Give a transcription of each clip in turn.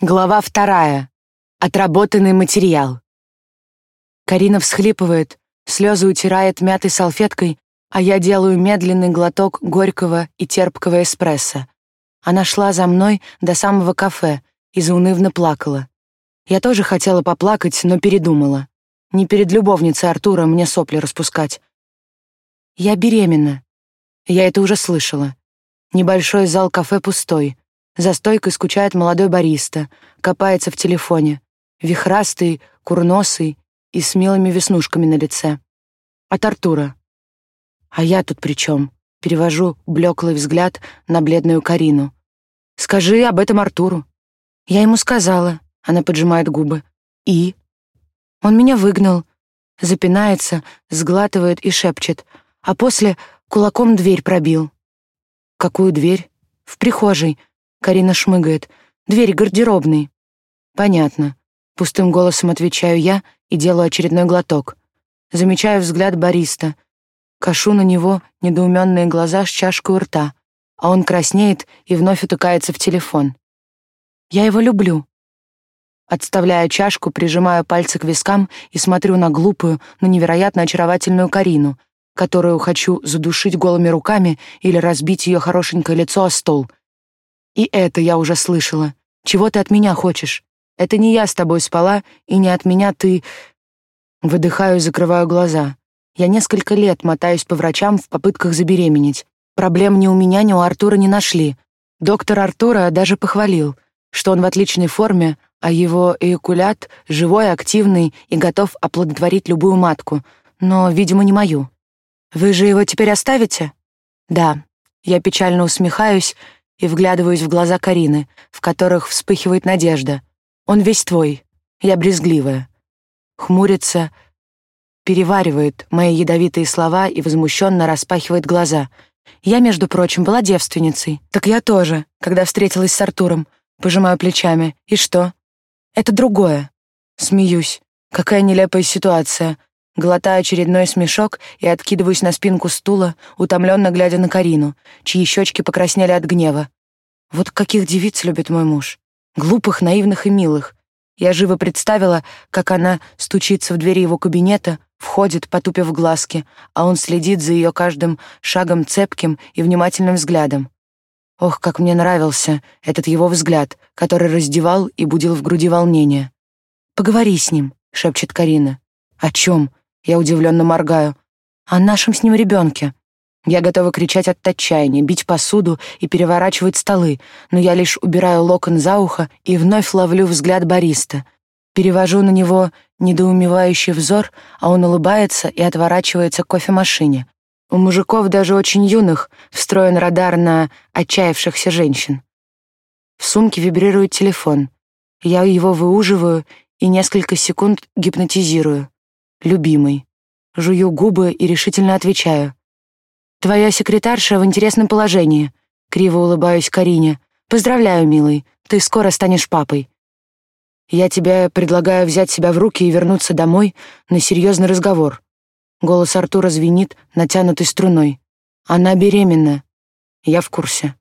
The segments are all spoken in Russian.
Глава вторая. Отработанный материал. Карина всхлипывает, слезы утирает мятой салфеткой, а я делаю медленный глоток горького и терпкого эспрессо. Она шла за мной до самого кафе и заунывно плакала. Я тоже хотела поплакать, но передумала. Не перед любовницей Артура мне сопли распускать. Я беременна. Я это уже слышала. Небольшой зал кафе пустой. За стойкой скучает молодой бариста, копается в телефоне. Вихрастый, курносый и с милыми веснушками на лице. От Артура. А я тут при чем? Перевожу блеклый взгляд на бледную Карину. «Скажи об этом Артуру». «Я ему сказала», — она поджимает губы. «И?» Он меня выгнал. Запинается, сглатывает и шепчет. А после кулаком дверь пробил. «Какую дверь?» «В прихожей. Карина шмыгает. «Дверь гардеробной». «Понятно». Пустым голосом отвечаю я и делаю очередной глоток. Замечаю взгляд бариста. Кашу на него недоуменные глаза с чашкой у рта, а он краснеет и вновь утыкается в телефон. «Я его люблю». Отставляя чашку, прижимаю пальцы к вискам и смотрю на глупую, но невероятно очаровательную Карину, которую хочу задушить голыми руками или разбить ее хорошенькое лицо о стол — и это я уже слышала. Чего ты от меня хочешь? Это не я с тобой спала, и не от меня ты...» Выдыхаю и закрываю глаза. Я несколько лет мотаюсь по врачам в попытках забеременеть. Проблем ни у меня, ни у Артура не нашли. Доктор Артура даже похвалил, что он в отличной форме, а его эякулят живой, активный и готов оплодотворить любую матку, но, видимо, не мою. «Вы же его теперь оставите?» «Да». Я печально усмехаюсь и вглядываюсь в глаза Карины, в которых вспыхивает надежда. «Он весь твой. Я брезгливая». Хмурится, переваривает мои ядовитые слова и возмущенно распахивает глаза. «Я, между прочим, была девственницей. Так я тоже, когда встретилась с Артуром. Пожимаю плечами. И что? Это другое. Смеюсь. Какая нелепая ситуация. Глотаю очередной смешок и откидываюсь на спинку стула, утомленно глядя на Карину, чьи щечки покраснели от гнева. Вот каких девиц любит мой муж. Глупых, наивных и милых. Я живо представила, как она стучится в двери его кабинета, входит, потупив глазки, а он следит за ее каждым шагом цепким и внимательным взглядом. Ох, как мне нравился этот его взгляд, который раздевал и будил в груди волнение. «Поговори с ним», — шепчет Карина. «О чем?» Я удивленно моргаю. О нашем с ним ребенке. Я готова кричать от отчаяния, бить посуду и переворачивать столы, но я лишь убираю локон за ухо и вновь ловлю взгляд бариста. Перевожу на него недоумевающий взор, а он улыбается и отворачивается к кофемашине. У мужиков, даже очень юных, встроен радар на отчаявшихся женщин. В сумке вибрирует телефон. Я его выуживаю и несколько секунд гипнотизирую любимый. Жую губы и решительно отвечаю. «Твоя секретарша в интересном положении», — криво улыбаюсь Карине. «Поздравляю, милый, ты скоро станешь папой». «Я тебе предлагаю взять себя в руки и вернуться домой на серьезный разговор». Голос Артура звенит натянутой струной. «Она беременна». Я в курсе.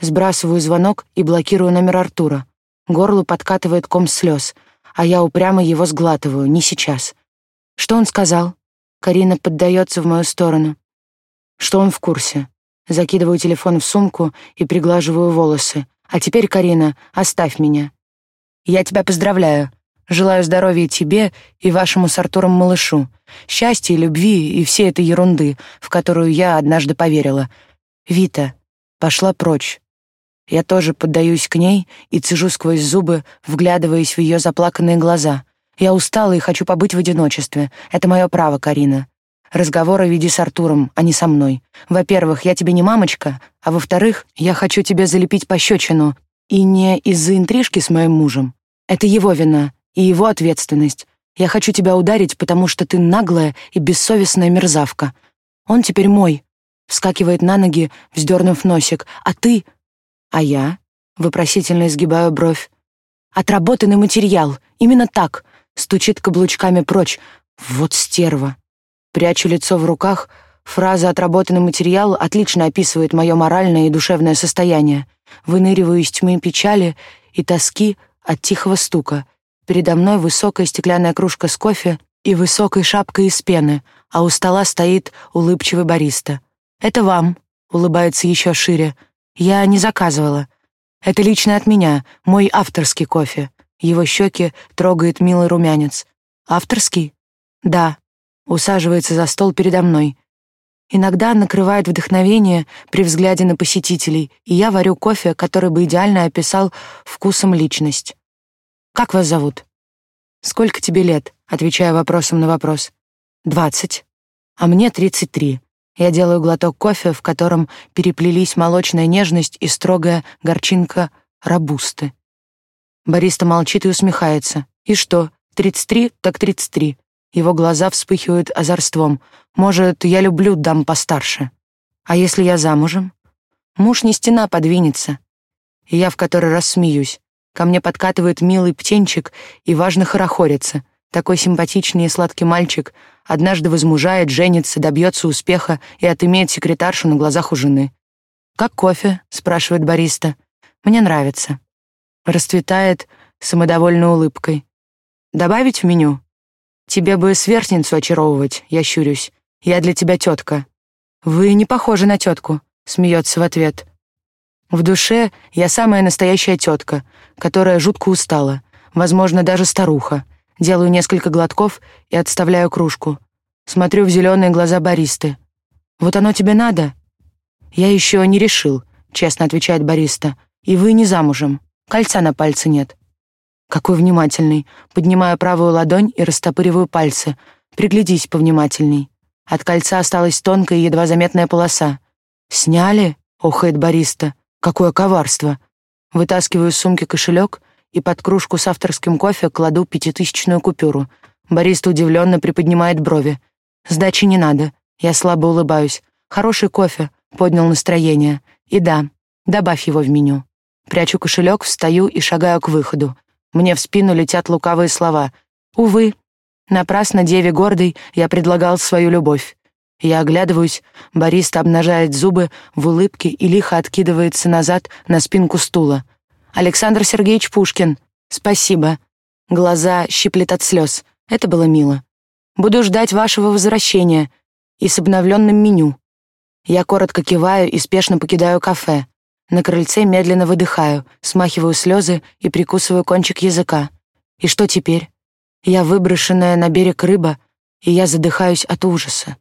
Сбрасываю звонок и блокирую номер Артура. Горло подкатывает ком слез, а я упрямо его сглатываю, не сейчас. Что он сказал? Карина поддается в мою сторону. Что он в курсе? Закидываю телефон в сумку и приглаживаю волосы. А теперь, Карина, оставь меня. Я тебя поздравляю. Желаю здоровья тебе и вашему с Артуром малышу, счастья, любви и всей этой ерунды, в которую я однажды поверила. Вита пошла прочь. Я тоже поддаюсь к ней и цежу сквозь зубы, вглядываясь в ее заплаканные глаза — я устала и хочу побыть в одиночестве. Это мое право, Карина. Разговоры веди с Артуром, а не со мной. Во-первых, я тебе не мамочка, а во-вторых, я хочу тебе залепить пощечину. И не из-за интрижки с моим мужем. Это его вина и его ответственность. Я хочу тебя ударить, потому что ты наглая и бессовестная мерзавка. Он теперь мой. Вскакивает на ноги, вздернув носик. А ты? А я? Вопросительно изгибаю бровь. Отработанный материал. Именно так стучит каблучками прочь. Вот стерва. Прячу лицо в руках. Фраза «отработанный материал» отлично описывает мое моральное и душевное состояние. Выныриваю из тьмы печали и тоски от тихого стука. Передо мной высокая стеклянная кружка с кофе и высокой шапкой из пены, а у стола стоит улыбчивый бариста. «Это вам», — улыбается еще шире. «Я не заказывала. Это лично от меня, мой авторский кофе». Его щеки трогает милый румянец. «Авторский?» «Да». Усаживается за стол передо мной. Иногда накрывает вдохновение при взгляде на посетителей, и я варю кофе, который бы идеально описал вкусом личность. «Как вас зовут?» «Сколько тебе лет?» — отвечаю вопросом на вопрос. «Двадцать». «А мне тридцать три». Я делаю глоток кофе, в котором переплелись молочная нежность и строгая горчинка рабусты. Бариста молчит и усмехается. «И что, тридцать три, так тридцать три». Его глаза вспыхивают озорством. «Может, я люблю дам постарше. А если я замужем?» Муж не стена подвинется. И я в который раз смеюсь. Ко мне подкатывает милый птенчик и важно хорохорится. Такой симпатичный и сладкий мальчик однажды возмужает, женится, добьется успеха и отымеет секретаршу на глазах у жены. «Как кофе?» — спрашивает бариста. «Мне нравится». Расцветает самодовольной улыбкой. «Добавить в меню?» «Тебе бы сверстницу очаровывать», — я щурюсь. «Я для тебя тетка». «Вы не похожи на тетку», — смеется в ответ. В душе я самая настоящая тетка, которая жутко устала, возможно, даже старуха. Делаю несколько глотков и отставляю кружку. Смотрю в зеленые глаза баристы. «Вот оно тебе надо?» «Я еще не решил», — честно отвечает бариста. «И вы не замужем. Кольца на пальце нет». Какой внимательный. Поднимаю правую ладонь и растопыриваю пальцы. Приглядись повнимательней. От кольца осталась тонкая едва заметная полоса. «Сняли?» — охает бариста. Какое коварство! Вытаскиваю из сумки кошелек и под кружку с авторским кофе кладу пятитысячную купюру. Бариста удивленно приподнимает брови. Сдачи не надо. Я слабо улыбаюсь. Хороший кофе. Поднял настроение. И да, добавь его в меню. Прячу кошелек, встаю и шагаю к выходу. Мне в спину летят лукавые слова. Увы, напрасно деве гордой я предлагал свою любовь. Я оглядываюсь, бариста обнажает зубы в улыбке и лихо откидывается назад на спинку стула. «Александр Сергеевич Пушкин, спасибо». Глаза щиплет от слез. Это было мило. «Буду ждать вашего возвращения и с обновленным меню». Я коротко киваю и спешно покидаю кафе. На крыльце медленно выдыхаю, смахиваю слезы и прикусываю кончик языка. И что теперь? Я выброшенная на берег рыба, и я задыхаюсь от ужаса.